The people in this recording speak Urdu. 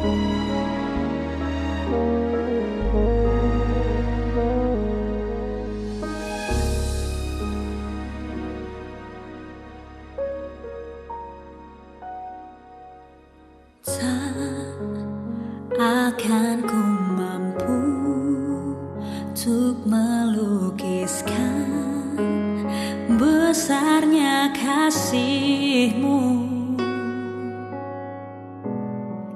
پوک مالو کس کارنیاں کھو